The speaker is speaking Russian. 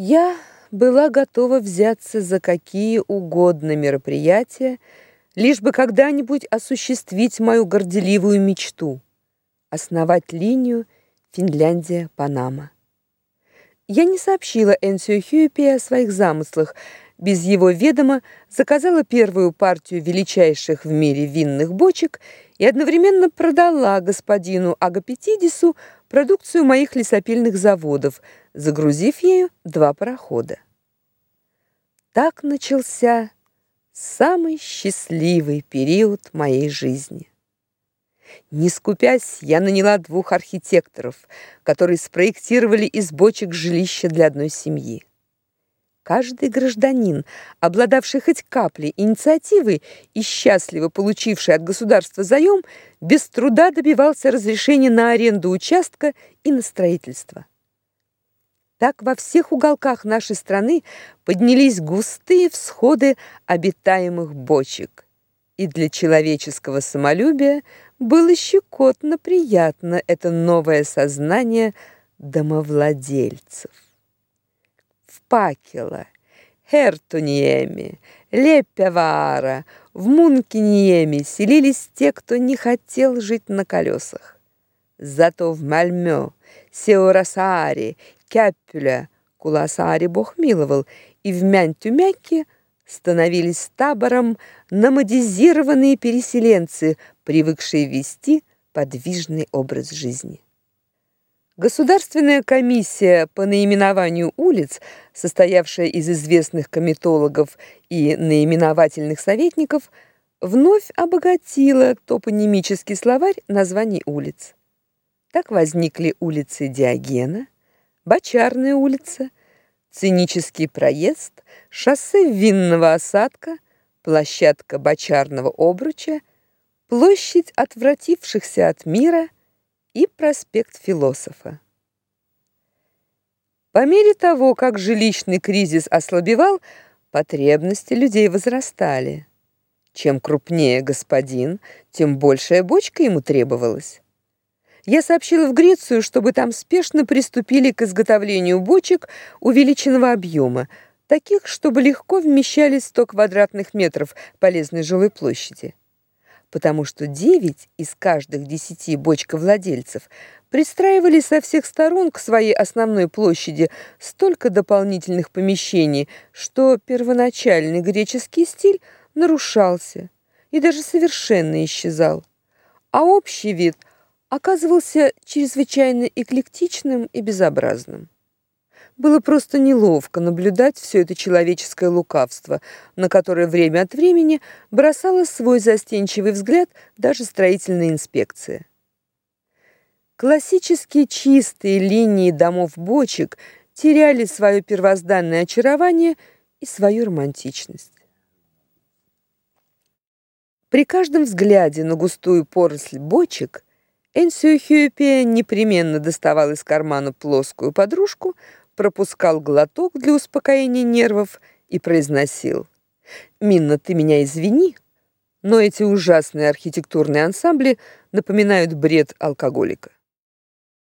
Я была готова взяться за какие угодно мероприятия, лишь бы когда-нибудь осуществить мою горделивую мечту основать линию Финляндия-Панама. Я не сообщила Энсио Хьюпи о своих замыслах. Без его ведома заказала первую партию величайших в мире винных бочек и одновременно продала господину Агапетидису продукцию моих лесопильных заводов, загрузив ею два парохода. Так начался самый счастливый период моей жизни. Не скупясь, я наняла двух архитекторов, которые спроектировали из бочек жилище для одной семьи. Каждый гражданин, обладавший хоть каплей инициативы и счастливо получивший от государства заем, без труда добивался разрешения на аренду участка и на строительство. Так во всех уголках нашей страны поднялись густые всходы обитаемых бочек. И для человеческого самолюбия было щекотно приятно это новое сознание домовладельцев. В Пакела, Хертуниеме, Лепевара, в Мункиниеме селились те, кто не хотел жить на колесах. Зато в Мальмё, Сеорасааре, Кяпюля, Куласааре Бог миловал, и в Мянтюмяке становились табором номадизированные переселенцы, привыкшие вести подвижный образ жизни. Государственная комиссия по наименованию улиц, состоявшая из известных кометологов и наименовательных советников, вновь обогатила топонимический словарь названий улиц. Так возникли улицы Диогена, Бочарная улица, Цинический проезд, шоссе Винного осадка, площадка Бочарного обруча площадь отвратившихся от мира и проспект философа. По мере того, как жилищный кризис ослабевал, потребности людей возрастали. Чем крупнее господин, тем большая бочка ему требовалась. Я сообщила в Грецию, чтобы там спешно приступили к изготовлению бочек увеличенного объема, таких, чтобы легко вмещались 100 квадратных метров полезной жилой площади потому что девять из каждых десяти бочковладельцев пристраивали со всех сторон к своей основной площади столько дополнительных помещений, что первоначальный греческий стиль нарушался и даже совершенно исчезал, а общий вид оказывался чрезвычайно эклектичным и безобразным. Было просто неловко наблюдать все это человеческое лукавство, на которое время от времени бросала свой застенчивый взгляд даже строительная инспекция. Классические чистые линии домов-бочек теряли свое первозданное очарование и свою романтичность. При каждом взгляде на густую поросль бочек Энсио Хьюпе непременно доставал из кармана плоскую подружку, пропускал глоток для успокоения нервов и произносил: "Минна, ты меня извини, но эти ужасные архитектурные ансамбли напоминают бред алкоголика".